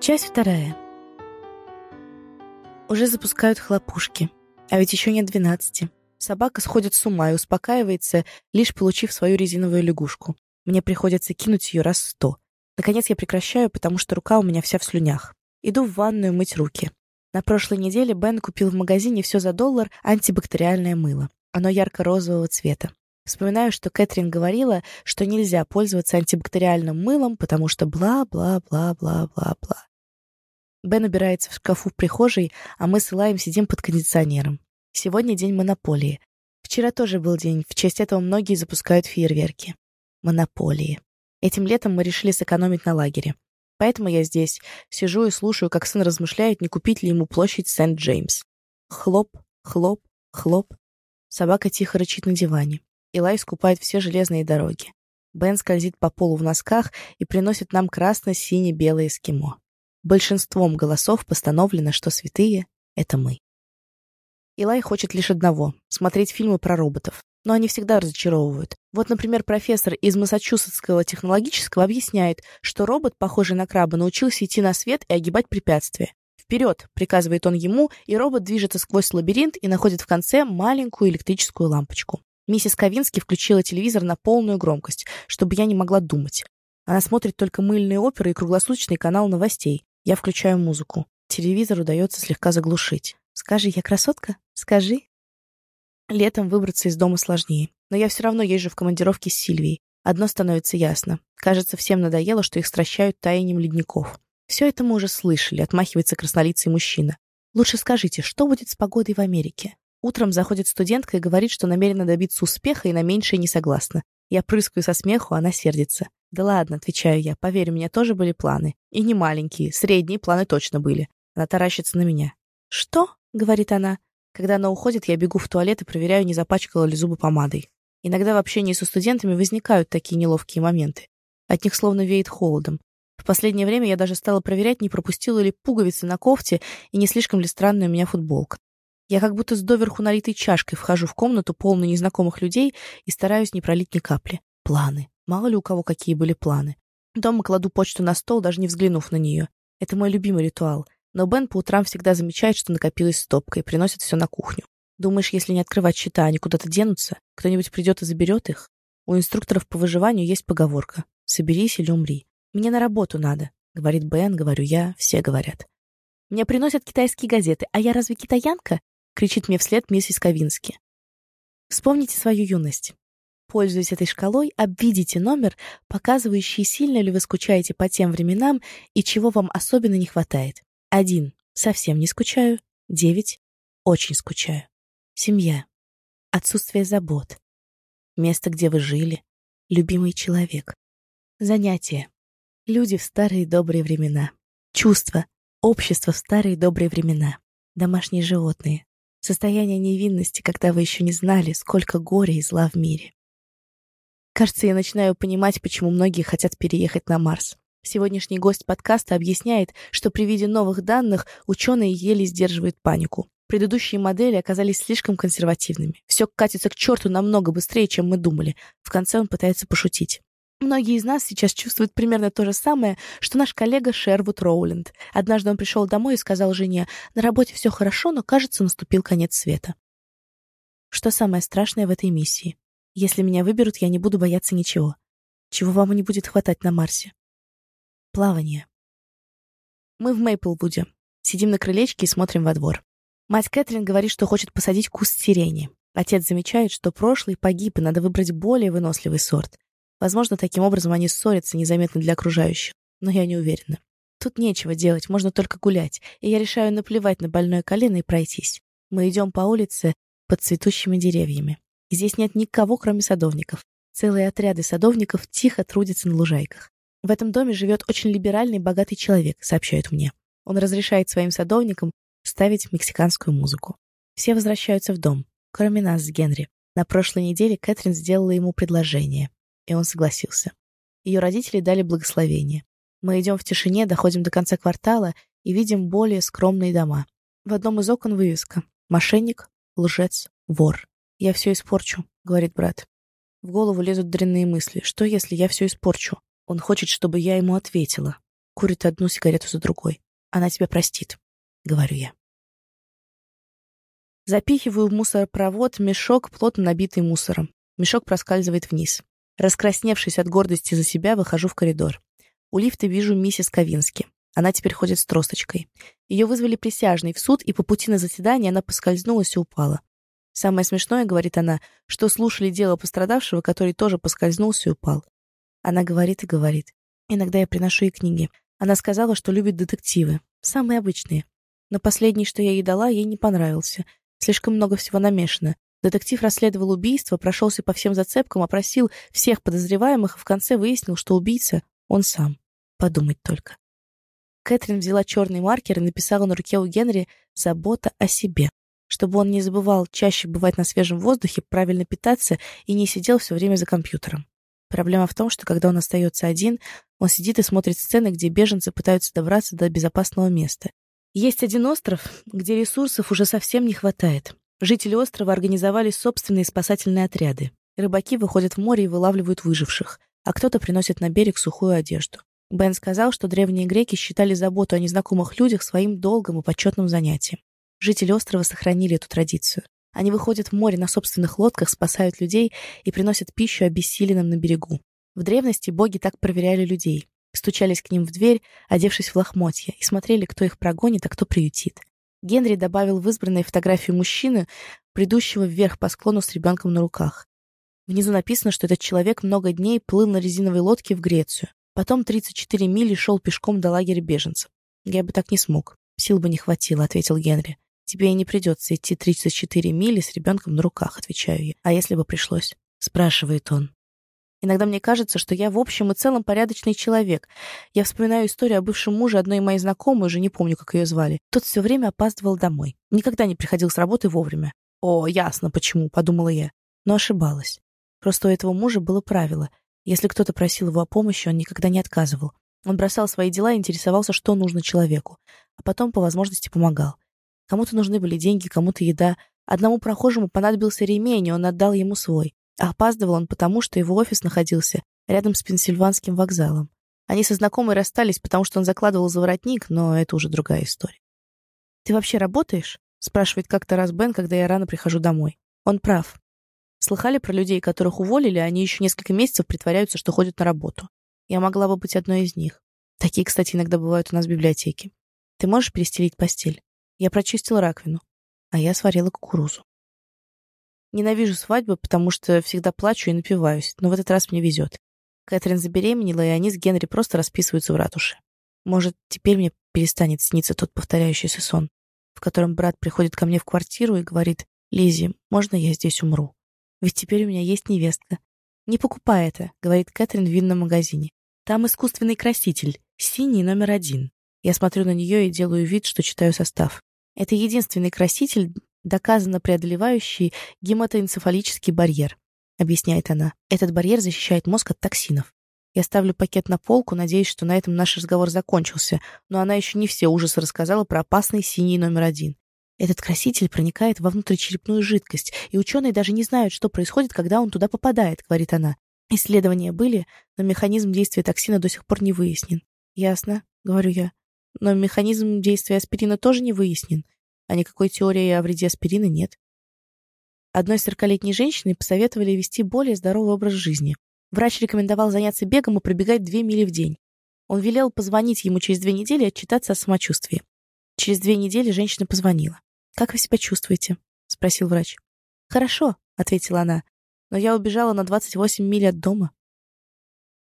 Часть вторая. Уже запускают хлопушки. А ведь еще нет двенадцати. Собака сходит с ума и успокаивается, лишь получив свою резиновую лягушку. Мне приходится кинуть ее раз сто. Наконец я прекращаю, потому что рука у меня вся в слюнях. Иду в ванную мыть руки. На прошлой неделе Бен купил в магазине все за доллар антибактериальное мыло. Оно ярко-розового цвета. Вспоминаю, что Кэтрин говорила, что нельзя пользоваться антибактериальным мылом, потому что бла-бла-бла-бла-бла-бла. Бен убирается в шкафу в прихожей, а мы с Илаем сидим под кондиционером. Сегодня день монополии. Вчера тоже был день, в честь этого многие запускают фейерверки. Монополии. Этим летом мы решили сэкономить на лагере. Поэтому я здесь, сижу и слушаю, как сын размышляет, не купить ли ему площадь Сент-Джеймс. Хлоп, хлоп, хлоп. Собака тихо рычит на диване. Илай скупает все железные дороги. Бен скользит по полу в носках и приносит нам красно-сине-белое эскимо. Большинством голосов постановлено, что святые — это мы. Илай хочет лишь одного — смотреть фильмы про роботов но они всегда разочаровывают. Вот, например, профессор из Массачусетского технологического объясняет, что робот, похожий на краба, научился идти на свет и огибать препятствия. «Вперед!» — приказывает он ему, и робот движется сквозь лабиринт и находит в конце маленькую электрическую лампочку. Миссис Ковински включила телевизор на полную громкость, чтобы я не могла думать. Она смотрит только мыльные оперы и круглосуточный канал новостей. Я включаю музыку. Телевизор удается слегка заглушить. «Скажи, я красотка? Скажи, Летом выбраться из дома сложнее. Но я все равно езжу в командировке с Сильвией. Одно становится ясно. Кажется, всем надоело, что их стращают таянием ледников. Все это мы уже слышали, отмахивается краснолицый мужчина. Лучше скажите, что будет с погодой в Америке? Утром заходит студентка и говорит, что намерена добиться успеха и на меньшее не согласна. Я прыскаю со смеху, она сердится. «Да ладно», — отвечаю я, — «поверь, у меня тоже были планы. И не маленькие, средние планы точно были». Она таращится на меня. «Что?» — говорит она. Когда она уходит, я бегу в туалет и проверяю, не запачкала ли зубы помадой. Иногда в общении со студентами возникают такие неловкие моменты. От них словно веет холодом. В последнее время я даже стала проверять, не пропустила ли пуговицы на кофте и не слишком ли странная у меня футболка. Я как будто с доверху налитой чашкой вхожу в комнату, полную незнакомых людей, и стараюсь не пролить ни капли. Планы. Мало ли у кого какие были планы. Дома кладу почту на стол, даже не взглянув на нее. Это мой любимый ритуал — но Бен по утрам всегда замечает, что накопилась стопка, и приносит все на кухню. Думаешь, если не открывать счета, они куда-то денутся? Кто-нибудь придет и заберет их? У инструкторов по выживанию есть поговорка «соберись или умри». «Мне на работу надо», — говорит Бен, говорю я, все говорят. «Мне приносят китайские газеты, а я разве китаянка?» — кричит мне вслед миссис Ковински. Вспомните свою юность. Пользуясь этой шкалой, обведите номер, показывающий, сильно ли вы скучаете по тем временам и чего вам особенно не хватает. Один. Совсем не скучаю. Девять. Очень скучаю. Семья. Отсутствие забот. Место, где вы жили. Любимый человек. Занятия. Люди в старые добрые времена. Чувства. Общество в старые добрые времена. Домашние животные. Состояние невинности, когда вы еще не знали, сколько горя и зла в мире. Кажется, я начинаю понимать, почему многие хотят переехать на Марс. Сегодняшний гость подкаста объясняет, что при виде новых данных ученые еле сдерживают панику. Предыдущие модели оказались слишком консервативными. Все катится к черту намного быстрее, чем мы думали. В конце он пытается пошутить. Многие из нас сейчас чувствуют примерно то же самое, что наш коллега Шервуд Роуленд. Однажды он пришел домой и сказал жене, «На работе все хорошо, но, кажется, наступил конец света». Что самое страшное в этой миссии? Если меня выберут, я не буду бояться ничего. Чего вам не будет хватать на Марсе? Плавание. Мы в Мейплвуде. Сидим на крылечке и смотрим во двор. Мать Кэтрин говорит, что хочет посадить куст сирени. Отец замечает, что прошлый погиб, и надо выбрать более выносливый сорт. Возможно, таким образом они ссорятся незаметно для окружающих. Но я не уверена. Тут нечего делать, можно только гулять, и я решаю наплевать на больное колено и пройтись. Мы идем по улице под цветущими деревьями. Здесь нет никого, кроме садовников. Целые отряды садовников тихо трудятся на лужайках. В этом доме живет очень либеральный богатый человек, сообщают мне. Он разрешает своим садовникам ставить мексиканскую музыку. Все возвращаются в дом, кроме нас с Генри. На прошлой неделе Кэтрин сделала ему предложение, и он согласился. Ее родители дали благословение. Мы идем в тишине, доходим до конца квартала и видим более скромные дома. В одном из окон вывеска «Мошенник, лжец, вор». «Я все испорчу», — говорит брат. В голову лезут дрянные мысли. Что, если я все испорчу? Он хочет, чтобы я ему ответила. курит одну сигарету за другой. Она тебя простит, говорю я. Запихиваю в мусоропровод мешок, плотно набитый мусором. Мешок проскальзывает вниз. Раскрасневшись от гордости за себя, выхожу в коридор. У лифта вижу миссис Ковински. Она теперь ходит с тросточкой. Ее вызвали присяжный в суд, и по пути на заседание она поскользнулась и упала. Самое смешное, говорит она, что слушали дело пострадавшего, который тоже поскользнулся и упал. Она говорит и говорит. Иногда я приношу ей книги. Она сказала, что любит детективы. Самые обычные. Но последний, что я ей дала, ей не понравился. Слишком много всего намешано. Детектив расследовал убийство, прошелся по всем зацепкам, опросил всех подозреваемых и в конце выяснил, что убийца — он сам. Подумать только. Кэтрин взяла черный маркер и написала на руке у Генри «Забота о себе», чтобы он не забывал чаще бывать на свежем воздухе, правильно питаться и не сидел все время за компьютером. Проблема в том, что когда он остается один, он сидит и смотрит сцены, где беженцы пытаются добраться до безопасного места. Есть один остров, где ресурсов уже совсем не хватает. Жители острова организовали собственные спасательные отряды. Рыбаки выходят в море и вылавливают выживших, а кто-то приносит на берег сухую одежду. Бен сказал, что древние греки считали заботу о незнакомых людях своим долгом и почетным занятием. Жители острова сохранили эту традицию. Они выходят в море на собственных лодках, спасают людей и приносят пищу обессиленным на берегу. В древности боги так проверяли людей. Стучались к ним в дверь, одевшись в лохмотья, и смотрели, кто их прогонит, а кто приютит. Генри добавил в избранные фотографию мужчины, бредущего вверх по склону с ребенком на руках. Внизу написано, что этот человек много дней плыл на резиновой лодке в Грецию. Потом 34 мили шел пешком до лагеря беженцев. «Я бы так не смог. Сил бы не хватило», — ответил Генри. «Тебе и не придется идти 34 мили с ребенком на руках», — отвечаю я. «А если бы пришлось?» — спрашивает он. Иногда мне кажется, что я в общем и целом порядочный человек. Я вспоминаю историю о бывшем муже одной моей знакомой, уже не помню, как ее звали. Тот все время опаздывал домой. Никогда не приходил с работы вовремя. «О, ясно, почему», — подумала я. Но ошибалась. Просто у этого мужа было правило. Если кто-то просил его о помощи, он никогда не отказывал. Он бросал свои дела и интересовался, что нужно человеку, а потом по возможности помогал. Кому-то нужны были деньги, кому-то еда. Одному прохожему понадобился ремень, и он отдал ему свой. А опаздывал он потому, что его офис находился рядом с Пенсильванским вокзалом. Они со знакомой расстались, потому что он закладывал за воротник, но это уже другая история. «Ты вообще работаешь?» — спрашивает как-то раз Бен, когда я рано прихожу домой. Он прав. Слыхали про людей, которых уволили, а они еще несколько месяцев притворяются, что ходят на работу. Я могла бы быть одной из них. Такие, кстати, иногда бывают у нас в библиотеке. Ты можешь перестелить постель? Я прочистила раковину, а я сварила кукурузу. Ненавижу свадьбы, потому что всегда плачу и напиваюсь, но в этот раз мне везет. Кэтрин забеременела, и они с Генри просто расписываются в ратуше. Может, теперь мне перестанет сниться тот повторяющийся сон, в котором брат приходит ко мне в квартиру и говорит, «Лиззи, можно я здесь умру?» Ведь теперь у меня есть невестка. Не покупай это, говорит Кэтрин в винном магазине. Там искусственный краситель, синий номер один. Я смотрю на нее и делаю вид, что читаю состав. Это единственный краситель, доказанно преодолевающий гематоэнцефалический барьер, объясняет она. Этот барьер защищает мозг от токсинов. Я ставлю пакет на полку, надеясь, что на этом наш разговор закончился, но она еще не все ужасы рассказала про опасный синий номер один. Этот краситель проникает во внутричерепную жидкость, и ученые даже не знают, что происходит, когда он туда попадает, говорит она. Исследования были, но механизм действия токсина до сих пор не выяснен. Ясно, говорю я. Но механизм действия аспирина тоже не выяснен, а никакой теории о вреде аспирина нет. Одной 40-летней женщине посоветовали вести более здоровый образ жизни. Врач рекомендовал заняться бегом и пробегать 2 мили в день. Он велел позвонить ему через две недели и отчитаться о самочувствии. Через две недели женщина позвонила. «Как вы себя чувствуете?» — спросил врач. «Хорошо», — ответила она, «но я убежала на 28 миль от дома».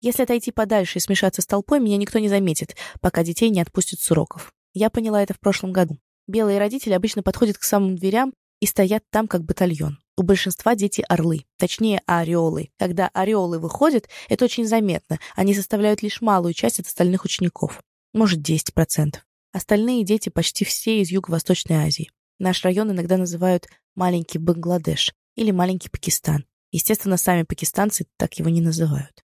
Если отойти подальше и смешаться с толпой, меня никто не заметит, пока детей не отпустят с уроков. Я поняла это в прошлом году. Белые родители обычно подходят к самым дверям и стоят там, как батальон. У большинства дети орлы, точнее ореолы. Когда ореолы выходят, это очень заметно. Они составляют лишь малую часть от остальных учеников. Может, 10%. Остальные дети почти все из Юго-Восточной Азии. Наш район иногда называют «маленький Бангладеш» или «маленький Пакистан». Естественно, сами пакистанцы так его не называют.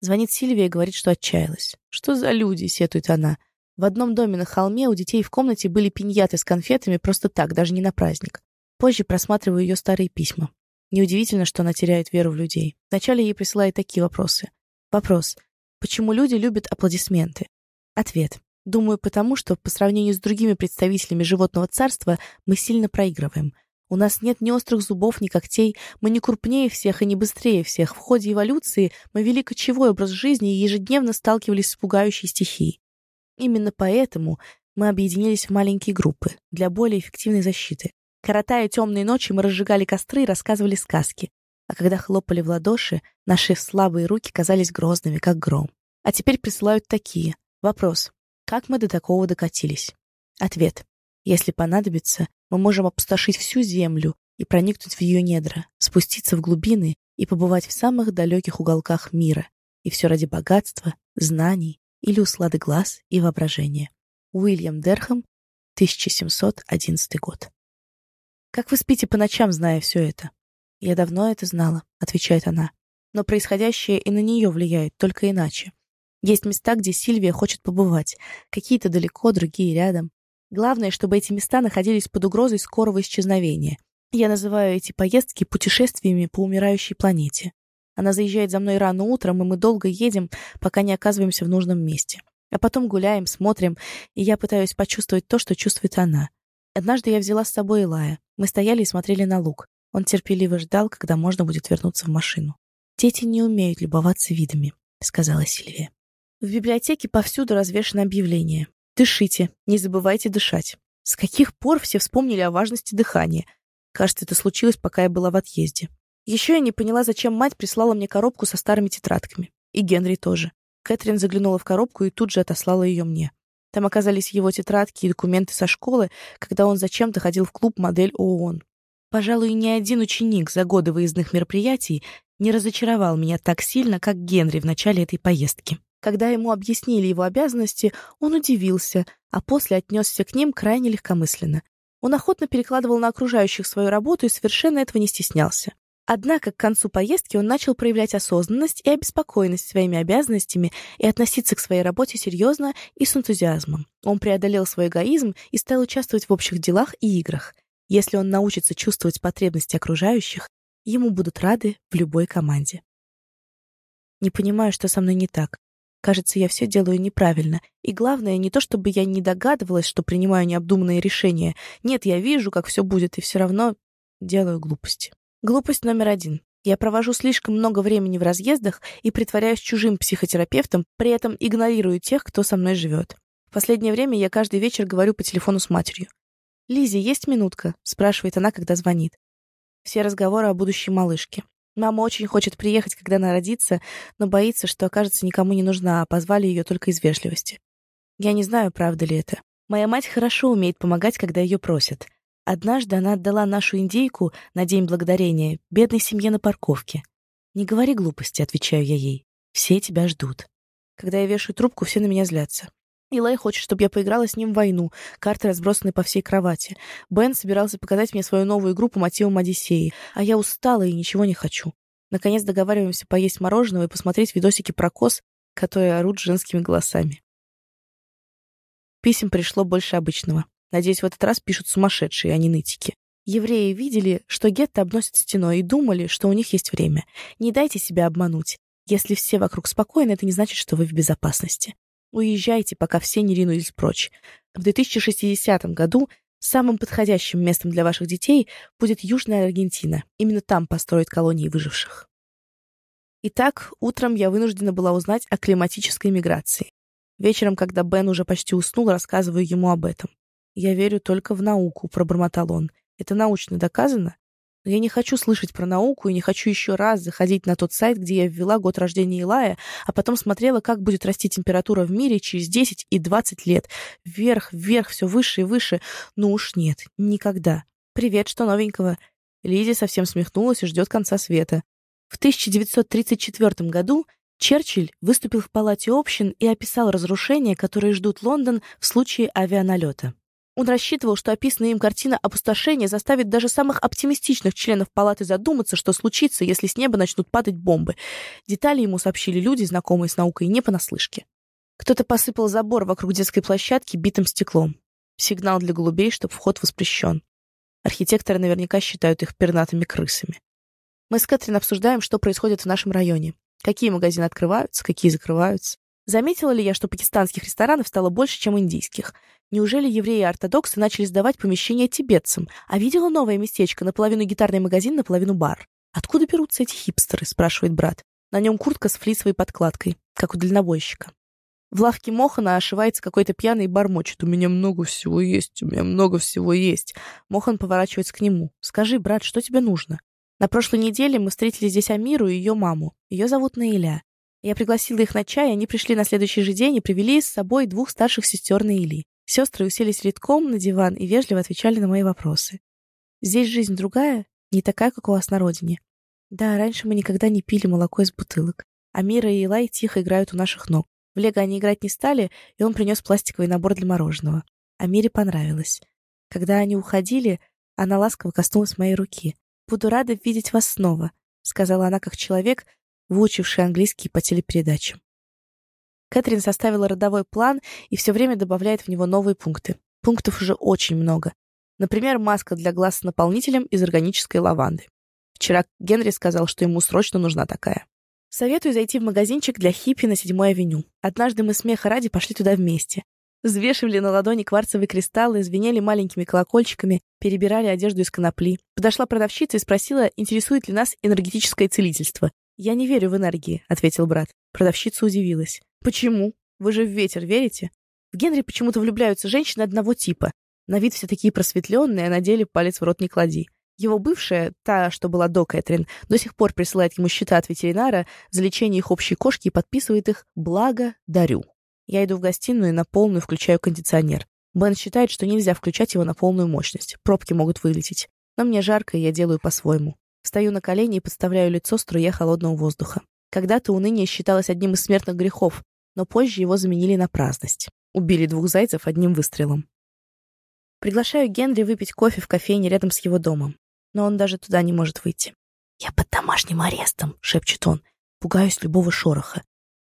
Звонит Сильвия и говорит, что отчаялась. «Что за люди?» — сетует она. В одном доме на холме у детей в комнате были пиньяты с конфетами просто так, даже не на праздник. Позже просматриваю ее старые письма. Неудивительно, что она теряет веру в людей. Вначале ей присылают такие вопросы. Вопрос. Почему люди любят аплодисменты? Ответ. Думаю, потому что по сравнению с другими представителями животного царства мы сильно проигрываем. У нас нет ни острых зубов, ни когтей, мы не крупнее всех и не быстрее всех. В ходе эволюции мы вели кочевой образ жизни и ежедневно сталкивались с пугающей стихией. Именно поэтому мы объединились в маленькие группы для более эффективной защиты. Коротая темные ночи, мы разжигали костры и рассказывали сказки. А когда хлопали в ладоши, наши слабые руки казались грозными, как гром. А теперь присылают такие. Вопрос. Как мы до такого докатились? Ответ. Если понадобится, мы можем опустошить всю Землю и проникнуть в ее недра, спуститься в глубины и побывать в самых далеких уголках мира. И все ради богатства, знаний или услады глаз и воображения. Уильям Дерхам, 1711 год. «Как вы спите по ночам, зная все это?» «Я давно это знала», — отвечает она. «Но происходящее и на нее влияет, только иначе. Есть места, где Сильвия хочет побывать. Какие-то далеко, другие рядом. Главное, чтобы эти места находились под угрозой скорого исчезновения. Я называю эти поездки путешествиями по умирающей планете. Она заезжает за мной рано утром, и мы долго едем, пока не оказываемся в нужном месте. А потом гуляем, смотрим, и я пытаюсь почувствовать то, что чувствует она. Однажды я взяла с собой Илая. Мы стояли и смотрели на луг. Он терпеливо ждал, когда можно будет вернуться в машину. «Дети не умеют любоваться видами», — сказала Сильвия. В библиотеке повсюду развешаны объявления. Дышите, не забывайте дышать. С каких пор все вспомнили о важности дыхания? Кажется, это случилось, пока я была в отъезде. Еще я не поняла, зачем мать прислала мне коробку со старыми тетрадками. И Генри тоже. Кэтрин заглянула в коробку и тут же отослала ее мне. Там оказались его тетрадки и документы со школы, когда он зачем-то ходил в клуб «Модель ООН». Пожалуй, ни один ученик за годы выездных мероприятий не разочаровал меня так сильно, как Генри в начале этой поездки. Когда ему объяснили его обязанности, он удивился, а после отнесся к ним крайне легкомысленно. Он охотно перекладывал на окружающих свою работу и совершенно этого не стеснялся. Однако к концу поездки он начал проявлять осознанность и обеспокоенность своими обязанностями и относиться к своей работе серьезно и с энтузиазмом. Он преодолел свой эгоизм и стал участвовать в общих делах и играх. Если он научится чувствовать потребности окружающих, ему будут рады в любой команде. Не понимаю, что со мной не так. Кажется, я все делаю неправильно. И главное, не то чтобы я не догадывалась, что принимаю необдуманные решения. Нет, я вижу, как все будет, и все равно делаю глупости. Глупость номер один. Я провожу слишком много времени в разъездах и притворяюсь чужим психотерапевтом, при этом игнорирую тех, кто со мной живет. В последнее время я каждый вечер говорю по телефону с матерью. «Лизе, есть минутка?» — спрашивает она, когда звонит. Все разговоры о будущей малышке. Мама очень хочет приехать, когда она родится, но боится, что окажется никому не нужна, а позвали ее только из вежливости. Я не знаю, правда ли это. Моя мать хорошо умеет помогать, когда ее просят. Однажды она отдала нашу индейку на День Благодарения бедной семье на парковке. «Не говори глупости», — отвечаю я ей. «Все тебя ждут». Когда я вешаю трубку, все на меня злятся. Илай хочет, чтобы я поиграла с ним в войну. Карты разбросаны по всей кровати. Бен собирался показать мне свою новую игру по мотивам Одиссеи, а я устала и ничего не хочу. Наконец договариваемся поесть мороженого и посмотреть видосики про коз, которые орут женскими голосами. Писем пришло больше обычного. Надеюсь, в этот раз пишут сумасшедшие, а не нытики. Евреи видели, что гетто обносят стеной и думали, что у них есть время. Не дайте себя обмануть. Если все вокруг спокойны, это не значит, что вы в безопасности. Уезжайте, пока все не ринулись прочь. В 2060 году самым подходящим местом для ваших детей будет Южная Аргентина. Именно там построят колонии выживших. Итак, утром я вынуждена была узнать о климатической миграции. Вечером, когда Бен уже почти уснул, рассказываю ему об этом. «Я верю только в науку», — пробормотал он. «Это научно доказано?» Но я не хочу слышать про науку и не хочу еще раз заходить на тот сайт, где я ввела год рождения Илая, а потом смотрела, как будет расти температура в мире через 10 и 20 лет. Вверх, вверх, все выше и выше. Ну уж нет, никогда. «Привет, что новенького?» Лизи совсем смехнулась и ждет конца света. В 1934 году Черчилль выступил в Палате общин и описал разрушения, которые ждут Лондон в случае авианалета. Он рассчитывал, что описанная им картина опустошения заставит даже самых оптимистичных членов палаты задуматься, что случится, если с неба начнут падать бомбы. Детали ему сообщили люди, знакомые с наукой, не понаслышке. Кто-то посыпал забор вокруг детской площадки битым стеклом. Сигнал для голубей, что вход воспрещен. Архитекторы наверняка считают их пернатыми крысами. Мы с Кэтрин обсуждаем, что происходит в нашем районе. Какие магазины открываются, какие закрываются. Заметила ли я, что пакистанских ресторанов стало больше, чем индийских? Неужели евреи-ортодоксы начали сдавать помещения тибетцам? А видела новое местечко, наполовину гитарный магазин, наполовину бар? «Откуда берутся эти хипстеры?» — спрашивает брат. На нем куртка с флисовой подкладкой, как у дальнобойщика. В лавке Мохана ошивается какой-то пьяный и бормочет. «У меня много всего есть, у меня много всего есть». Мохан поворачивается к нему. «Скажи, брат, что тебе нужно?» На прошлой неделе мы встретили здесь Амиру и ее маму. Ее зовут Наиля. Я пригласила их на чай, они пришли на следующий же день и привели с собой двух старших сестер Наили. Сестры уселись редком на диван и вежливо отвечали на мои вопросы. «Здесь жизнь другая, не такая, как у вас на родине. Да, раньше мы никогда не пили молоко из бутылок. Амира и Илай тихо играют у наших ног. В лего они играть не стали, и он принес пластиковый набор для мороженого. Амире понравилось. Когда они уходили, она ласково коснулась моей руки. «Буду рада видеть вас снова», — сказала она как человек, выучивший английский по телепередачам. Кэтрин составила родовой план и все время добавляет в него новые пункты. Пунктов уже очень много. Например, маска для глаз с наполнителем из органической лаванды. Вчера Генри сказал, что ему срочно нужна такая. Советую зайти в магазинчик для хиппи на 7-й авеню. Однажды мы смеха ради пошли туда вместе. Взвешивали на ладони кварцевые кристаллы, звенели маленькими колокольчиками, перебирали одежду из конопли. Подошла продавщица и спросила, интересует ли нас энергетическое целительство. «Я не верю в энергии», — ответил брат. Продавщица удивилась. «Почему? Вы же в ветер верите?» В Генри почему-то влюбляются женщины одного типа. На вид все такие просветленные, а на деле палец в рот не клади. Его бывшая, та, что была до Кэтрин, до сих пор присылает ему счета от ветеринара за лечение их общей кошки и подписывает их «Благо дарю». Я иду в гостиную и на полную включаю кондиционер. Бен считает, что нельзя включать его на полную мощность. Пробки могут вылететь. Но мне жарко, и я делаю по-своему. Встаю на колени и подставляю лицо струе холодного воздуха. Когда-то уныние считалось одним из смертных грехов, но позже его заменили на праздность. Убили двух зайцев одним выстрелом. Приглашаю Генри выпить кофе в кофейне рядом с его домом, но он даже туда не может выйти. «Я под домашним арестом», — шепчет он. Пугаюсь любого шороха.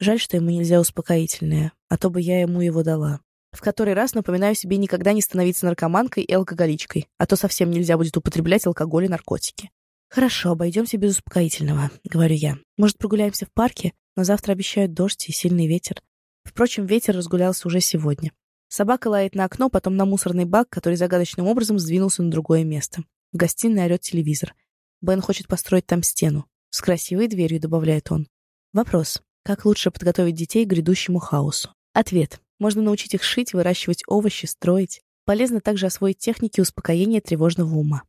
Жаль, что ему нельзя успокоительное, а то бы я ему его дала. В который раз напоминаю себе никогда не становиться наркоманкой и алкоголичкой, а то совсем нельзя будет употреблять алкоголь и наркотики. «Хорошо, обойдемся без успокоительного», — говорю я. «Может, прогуляемся в парке? Но завтра обещают дождь и сильный ветер». Впрочем, ветер разгулялся уже сегодня. Собака лает на окно, потом на мусорный бак, который загадочным образом сдвинулся на другое место. В гостиной орёт телевизор. Бен хочет построить там стену. С красивой дверью, добавляет он. Вопрос. Как лучше подготовить детей к грядущему хаосу? Ответ. Можно научить их шить, выращивать овощи, строить. Полезно также освоить техники успокоения тревожного ума.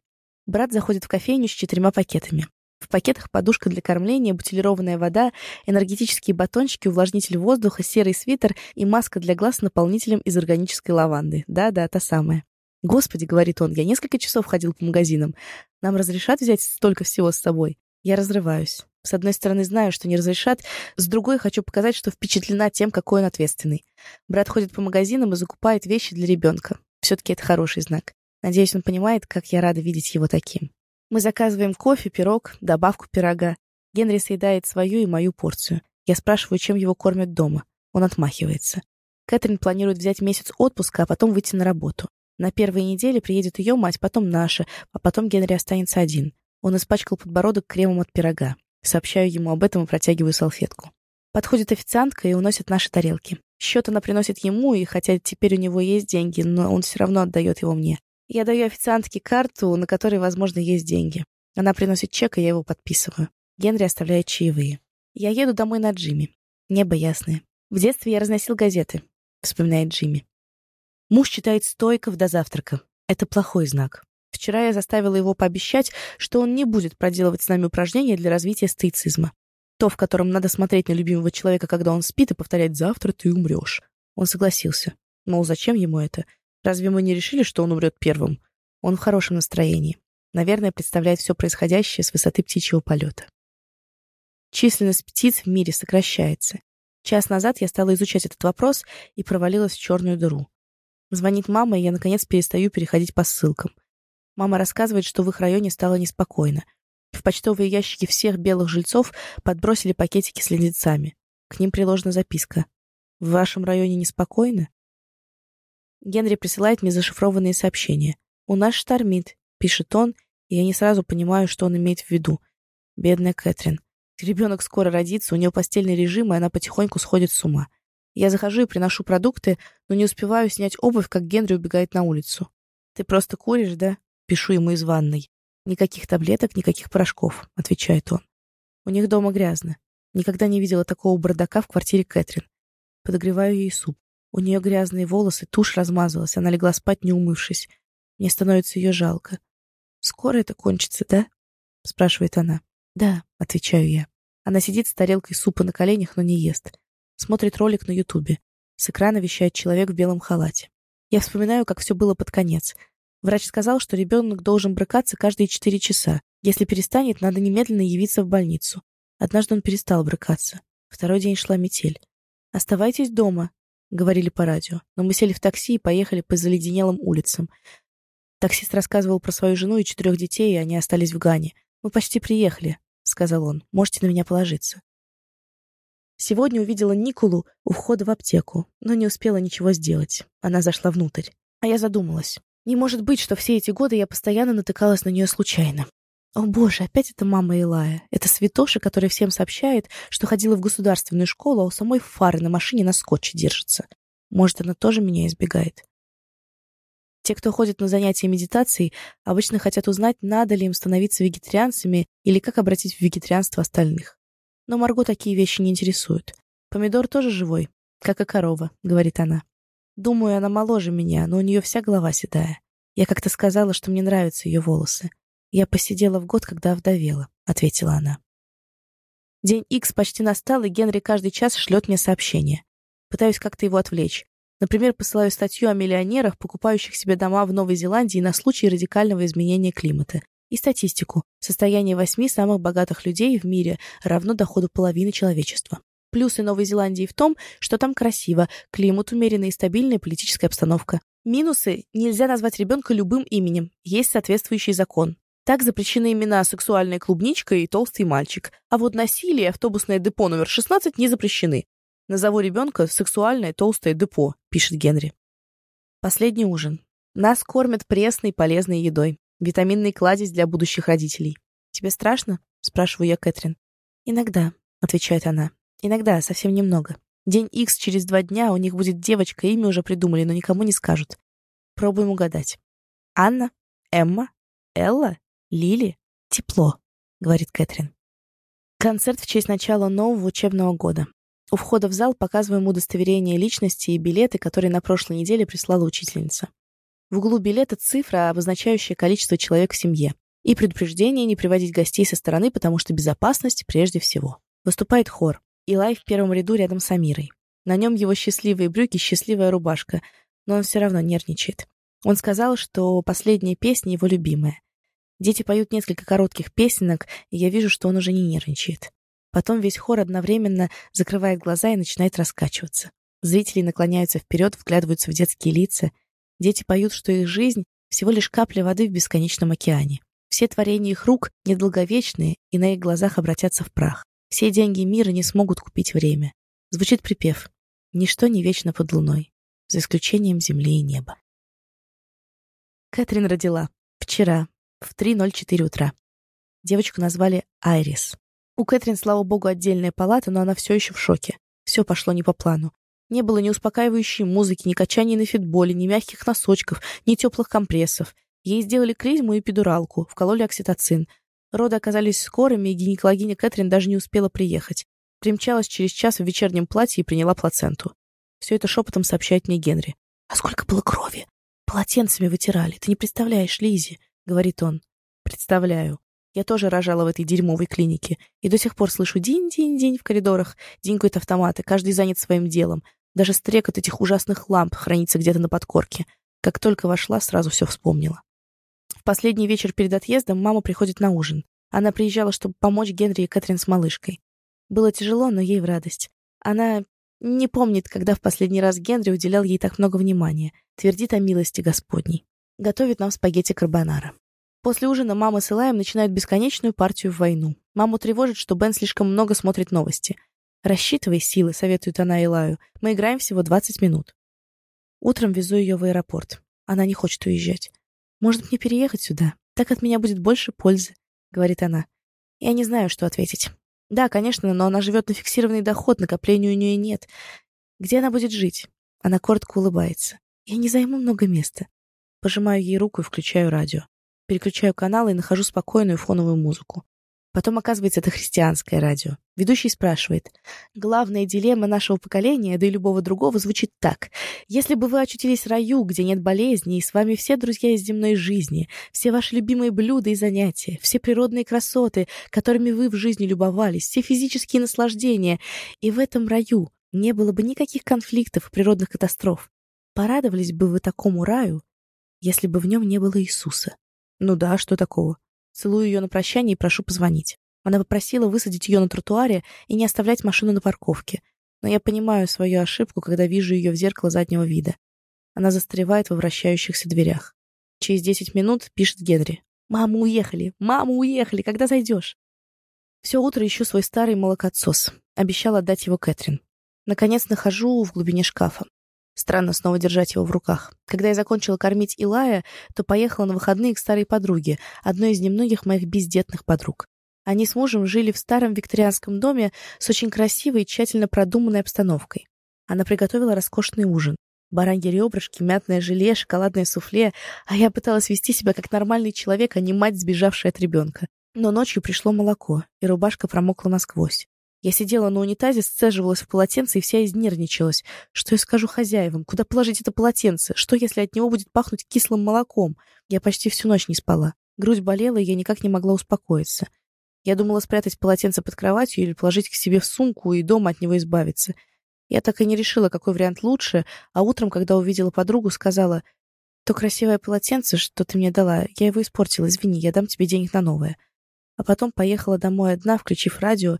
Брат заходит в кофейню с четырьмя пакетами. В пакетах подушка для кормления, бутилированная вода, энергетические батончики, увлажнитель воздуха, серый свитер и маска для глаз с наполнителем из органической лаванды. Да-да, та самая. «Господи», — говорит он, — «я несколько часов ходил по магазинам. Нам разрешат взять столько всего с собой?» Я разрываюсь. С одной стороны, знаю, что не разрешат, с другой хочу показать, что впечатлена тем, какой он ответственный. Брат ходит по магазинам и закупает вещи для ребенка. Все-таки это хороший знак. Надеюсь, он понимает, как я рада видеть его таким. Мы заказываем кофе, пирог, добавку пирога. Генри съедает свою и мою порцию. Я спрашиваю, чем его кормят дома. Он отмахивается. Кэтрин планирует взять месяц отпуска, а потом выйти на работу. На первой неделе приедет ее мать, потом наша, а потом Генри останется один. Он испачкал подбородок кремом от пирога. Сообщаю ему об этом и протягиваю салфетку. Подходит официантка и уносит наши тарелки. Счет она приносит ему, и хотя теперь у него есть деньги, но он все равно отдает его мне. Я даю официантке карту, на которой, возможно, есть деньги. Она приносит чек, и я его подписываю. Генри оставляет чаевые. Я еду домой на Джимми. Небо ясное. В детстве я разносил газеты, вспоминает Джимми. Муж читает стойков до завтрака. Это плохой знак. Вчера я заставила его пообещать, что он не будет проделывать с нами упражнения для развития стоицизма. То, в котором надо смотреть на любимого человека, когда он спит, и повторять «завтра ты умрешь». Он согласился. Мол, зачем ему это? Разве мы не решили, что он умрет первым? Он в хорошем настроении. Наверное, представляет все происходящее с высоты птичьего полета. Численность птиц в мире сокращается. Час назад я стала изучать этот вопрос и провалилась в черную дыру. Звонит мама, и я, наконец, перестаю переходить по ссылкам. Мама рассказывает, что в их районе стало неспокойно. В почтовые ящики всех белых жильцов подбросили пакетики с леденцами. К ним приложена записка. «В вашем районе неспокойно?» Генри присылает мне зашифрованные сообщения. «У нас штормит», — пишет он, и я не сразу понимаю, что он имеет в виду. Бедная Кэтрин. Ребенок скоро родится, у нее постельный режим, и она потихоньку сходит с ума. Я захожу и приношу продукты, но не успеваю снять обувь, как Генри убегает на улицу. «Ты просто куришь, да?» Пишу ему из ванной. «Никаких таблеток, никаких порошков», — отвечает он. «У них дома грязно. Никогда не видела такого бардака в квартире Кэтрин. Подогреваю ей суп. У нее грязные волосы, тушь размазалась, она легла спать, не умывшись. Мне становится ее жалко. «Скоро это кончится, да?» — спрашивает она. «Да», — отвечаю я. Она сидит с тарелкой супа на коленях, но не ест. Смотрит ролик на Ютубе. С экрана вещает человек в белом халате. Я вспоминаю, как все было под конец. Врач сказал, что ребенок должен брыкаться каждые четыре часа. Если перестанет, надо немедленно явиться в больницу. Однажды он перестал брыкаться. Второй день шла метель. «Оставайтесь дома», — говорили по радио. Но мы сели в такси и поехали по заледенелым улицам. Таксист рассказывал про свою жену и четырех детей, и они остались в Гане. «Мы почти приехали», — сказал он. «Можете на меня положиться». Сегодня увидела Никулу у входа в аптеку, но не успела ничего сделать. Она зашла внутрь. А я задумалась. Не может быть, что все эти годы я постоянно натыкалась на нее случайно. О боже, опять это мама Илая. Это святоша, которая всем сообщает, что ходила в государственную школу, а у самой фары на машине на скотче держится. Может, она тоже меня избегает? Те, кто ходит на занятия медитацией, обычно хотят узнать, надо ли им становиться вегетарианцами или как обратить в вегетарианство остальных. Но Марго такие вещи не интересуют. Помидор тоже живой, как и корова, говорит она. Думаю, она моложе меня, но у нее вся голова седая. Я как-то сказала, что мне нравятся ее волосы. Я посидела в год, когда овдовела, ответила она. День Икс почти настал, и Генри каждый час шлет мне сообщение. Пытаюсь как-то его отвлечь. Например, посылаю статью о миллионерах, покупающих себе дома в Новой Зеландии на случай радикального изменения климата и статистику. Состояние восьми самых богатых людей в мире равно доходу половины человечества. Плюсы Новой Зеландии в том, что там красиво, климат умеренный и стабильная политическая обстановка. Минусы – нельзя назвать ребенка любым именем, есть соответствующий закон. Так запрещены имена «сексуальная клубничка» и «толстый мальчик», а вот насилие и автобусное депо номер 16 не запрещены. Назову ребенка «сексуальное толстое депо», пишет Генри. Последний ужин. Нас кормят пресной полезной едой. Витаминный кладезь для будущих родителей. «Тебе страшно?» — спрашиваю я Кэтрин. «Иногда», — отвечает она. «Иногда, совсем немного. День Икс через два дня, у них будет девочка, имя уже придумали, но никому не скажут. Пробуем угадать. Анна? Эмма? Элла? Лили? Тепло», — говорит Кэтрин. Концерт в честь начала нового учебного года. У входа в зал показываем удостоверение личности и билеты, которые на прошлой неделе прислала учительница. В углу билета цифра, обозначающая количество человек в семье. И предупреждение не приводить гостей со стороны, потому что безопасность прежде всего. Выступает хор. Илай в первом ряду рядом с Амирой. На нем его счастливые брюки, счастливая рубашка. Но он все равно нервничает. Он сказал, что последняя песня его любимая. Дети поют несколько коротких песенок, и я вижу, что он уже не нервничает. Потом весь хор одновременно закрывает глаза и начинает раскачиваться. Зрители наклоняются вперед, вглядываются в детские лица — Дети поют, что их жизнь — всего лишь капля воды в бесконечном океане. Все творения их рук недолговечные и на их глазах обратятся в прах. Все деньги мира не смогут купить время. Звучит припев «Ничто не вечно под луной, за исключением земли и неба». Кэтрин родила. Вчера, в 3.04 утра. Девочку назвали Айрис. У Кэтрин, слава богу, отдельная палата, но она все еще в шоке. Все пошло не по плану. Не было ни успокаивающей музыки, ни качаний на фитболе, ни мягких носочков, ни теплых компрессов. Ей сделали клизму и педуралку, вкололи окситоцин. Роды оказались скорыми, и гинекологиня Кэтрин даже не успела приехать. Примчалась через час в вечернем платье и приняла плаценту. Все это шепотом сообщает мне Генри. «А сколько было крови? Полотенцами вытирали. Ты не представляешь, Лизи, говорит он. «Представляю. Я тоже рожала в этой дерьмовой клинике. И до сих пор слышу динь-динь-динь в коридорах. Динькают автоматы, каждый занят своим делом. Даже стрекот этих ужасных ламп хранится где-то на подкорке. Как только вошла, сразу все вспомнила. В последний вечер перед отъездом мама приходит на ужин. Она приезжала, чтобы помочь Генри и Кэтрин с малышкой. Было тяжело, но ей в радость. Она не помнит, когда в последний раз Генри уделял ей так много внимания. Твердит о милости Господней. Готовит нам спагетти карбонара. После ужина мама с Илаем начинают бесконечную партию в войну. Маму тревожит, что Бен слишком много смотрит новости. «Рассчитывай силы», — советует она Илаю. «Мы играем всего 20 минут». Утром везу ее в аэропорт. Она не хочет уезжать. «Может, мне переехать сюда? Так от меня будет больше пользы», — говорит она. Я не знаю, что ответить. Да, конечно, но она живет на фиксированный доход, накоплений у нее нет. Где она будет жить? Она коротко улыбается. Я не займу много места. Пожимаю ей руку и включаю радио. Переключаю каналы и нахожу спокойную фоновую музыку. Потом оказывается, это христианское радио. Ведущий спрашивает. Главная дилемма нашего поколения, да и любого другого, звучит так. Если бы вы очутились в раю, где нет болезней, и с вами все друзья из земной жизни, все ваши любимые блюда и занятия, все природные красоты, которыми вы в жизни любовались, все физические наслаждения, и в этом раю не было бы никаких конфликтов и природных катастроф, порадовались бы вы такому раю, если бы в нем не было Иисуса? Ну да, что такого? Целую ее на прощание и прошу позвонить. Она попросила высадить ее на тротуаре и не оставлять машину на парковке. Но я понимаю свою ошибку, когда вижу ее в зеркало заднего вида. Она застревает во вращающихся дверях. Через десять минут пишет Генри. «Мама, уехали! Мама, уехали! Когда зайдешь?» Все утро ищу свой старый молокотсос. Обещал отдать его Кэтрин. Наконец нахожу в глубине шкафа. Странно снова держать его в руках. Когда я закончила кормить Илая, то поехала на выходные к старой подруге, одной из немногих моих бездетных подруг. Они с мужем жили в старом викторианском доме с очень красивой и тщательно продуманной обстановкой. Она приготовила роскошный ужин. Бараньи ребрышки, мятное желе, шоколадное суфле, а я пыталась вести себя как нормальный человек, а не мать, сбежавшая от ребенка. Но ночью пришло молоко, и рубашка промокла насквозь. Я сидела на унитазе, сцеживалась в полотенце и вся изнервничалась. Что я скажу хозяевам? Куда положить это полотенце? Что, если от него будет пахнуть кислым молоком? Я почти всю ночь не спала. Грудь болела, и я никак не могла успокоиться. Я думала спрятать полотенце под кроватью или положить к себе в сумку и дома от него избавиться. Я так и не решила, какой вариант лучше, а утром, когда увидела подругу, сказала, «То красивое полотенце, что ты мне дала, я его испортила, извини, я дам тебе денег на новое». А потом поехала домой одна, включив радио,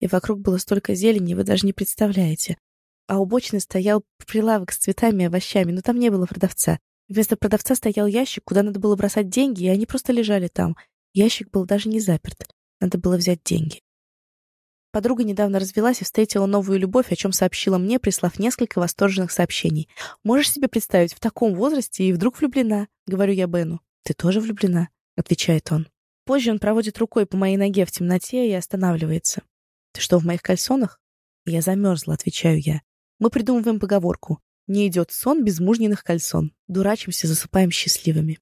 и вокруг было столько зелени, вы даже не представляете. А у бочины стоял прилавок с цветами и овощами, но там не было продавца. Вместо продавца стоял ящик, куда надо было бросать деньги, и они просто лежали там. Ящик был даже не заперт. Надо было взять деньги. Подруга недавно развелась и встретила новую любовь, о чем сообщила мне, прислав несколько восторженных сообщений. «Можешь себе представить, в таком возрасте и вдруг влюблена?» — говорю я Бену. «Ты тоже влюблена?» — отвечает он. Позже он проводит рукой по моей ноге в темноте и останавливается. «Ты что, в моих кальсонах?» «Я замерзла», — отвечаю я. Мы придумываем поговорку. «Не идет сон без мужниных кальсон». Дурачимся, засыпаем счастливыми.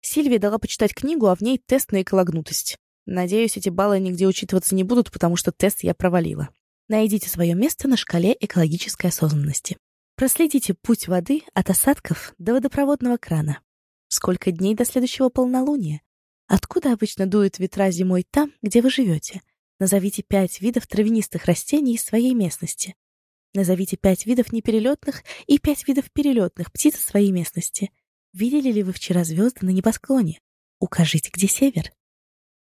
Сильвия дала почитать книгу, а в ней тест на экологнутость. Надеюсь, эти баллы нигде учитываться не будут, потому что тест я провалила. Найдите свое место на шкале экологической осознанности. Проследите путь воды от осадков до водопроводного крана. Сколько дней до следующего полнолуния? Откуда обычно дуют ветра зимой там, где вы живете? Назовите пять видов травянистых растений из своей местности. Назовите пять видов неперелетных и пять видов перелетных птиц из своей местности. Видели ли вы вчера звезды на небосклоне? Укажите, где север.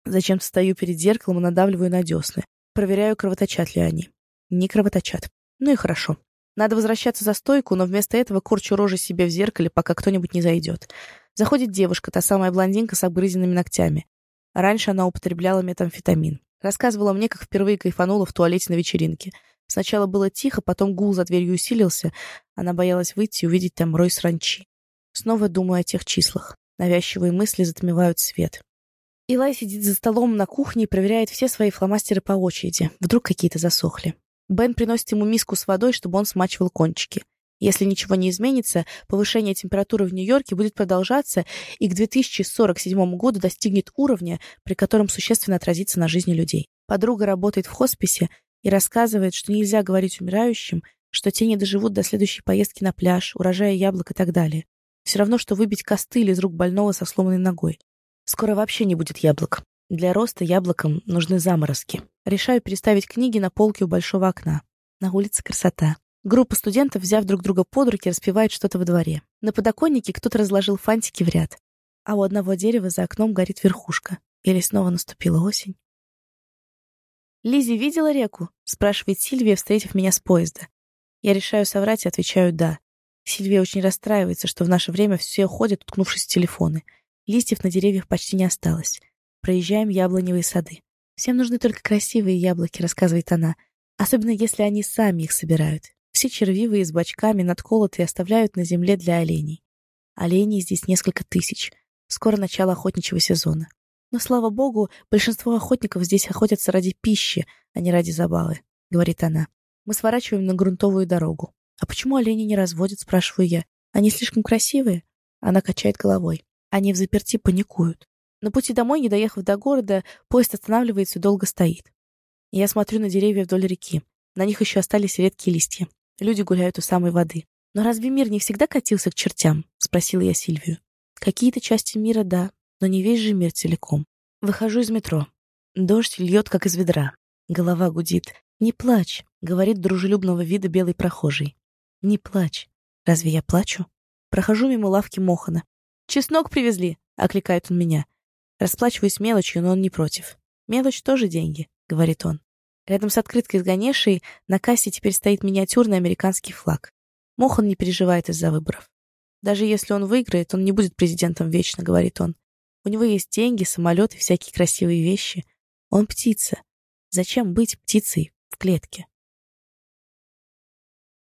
Зачем-то стою перед зеркалом и надавливаю на десны. Проверяю, кровоточат ли они. Не кровоточат. Ну и хорошо. Надо возвращаться за стойку, но вместо этого корчу рожи себе в зеркале, пока кто-нибудь не зайдет. Заходит девушка, та самая блондинка с обгрызенными ногтями. Раньше она употребляла метамфетамин. Рассказывала мне, как впервые кайфанула в туалете на вечеринке. Сначала было тихо, потом гул за дверью усилился. Она боялась выйти и увидеть там рой сранчи. Снова думаю о тех числах. Навязчивые мысли затмевают свет. Илай сидит за столом на кухне и проверяет все свои фломастеры по очереди. Вдруг какие-то засохли. Бен приносит ему миску с водой, чтобы он смачивал кончики. Если ничего не изменится, повышение температуры в Нью-Йорке будет продолжаться и к 2047 году достигнет уровня, при котором существенно отразится на жизни людей. Подруга работает в хосписе и рассказывает, что нельзя говорить умирающим, что те не доживут до следующей поездки на пляж, урожая яблок и так далее. Все равно, что выбить костыль из рук больного со сломанной ногой. Скоро вообще не будет яблок. Для роста яблокам нужны заморозки. Решаю переставить книги на полке у большого окна. На улице красота. Группа студентов, взяв друг друга под руки, распевает что-то во дворе. На подоконнике кто-то разложил фантики в ряд. А у одного дерева за окном горит верхушка. Или снова наступила осень. Лизи видела реку?» — спрашивает Сильвия, встретив меня с поезда. Я решаю соврать и отвечаю «да». Сильвия очень расстраивается, что в наше время все ходят, уткнувшись в телефоны. Листьев на деревьях почти не осталось. Проезжаем яблоневые сады. «Всем нужны только красивые яблоки», — рассказывает она. «Особенно если они сами их собирают. Все червивые с бочками, надколотые, оставляют на земле для оленей. Оленей здесь несколько тысяч. Скоро начало охотничьего сезона. Но, слава богу, большинство охотников здесь охотятся ради пищи, а не ради забавы, — говорит она. Мы сворачиваем на грунтовую дорогу. «А почему олени не разводят?» — спрашиваю я. «Они слишком красивые?» Она качает головой. Они в заперти паникуют. На пути домой, не доехав до города, поезд останавливается и долго стоит. Я смотрю на деревья вдоль реки. На них еще остались редкие листья. Люди гуляют у самой воды. «Но разве мир не всегда катился к чертям?» — спросила я Сильвию. «Какие-то части мира — да, но не весь же мир целиком. Выхожу из метро. Дождь льет, как из ведра. Голова гудит. «Не плачь», — говорит дружелюбного вида белый прохожий. «Не плачь. Разве я плачу?» Прохожу мимо лавки Мохана. «Чеснок привезли!» — окликает он меня. Расплачиваюсь мелочью, но он не против. «Мелочь тоже деньги», — говорит он. Рядом с открыткой с Ганешей на кассе теперь стоит миниатюрный американский флаг. Мохан не переживает из-за выборов. Даже если он выиграет, он не будет президентом вечно, говорит он. У него есть деньги, самолеты, всякие красивые вещи. Он птица. Зачем быть птицей в клетке?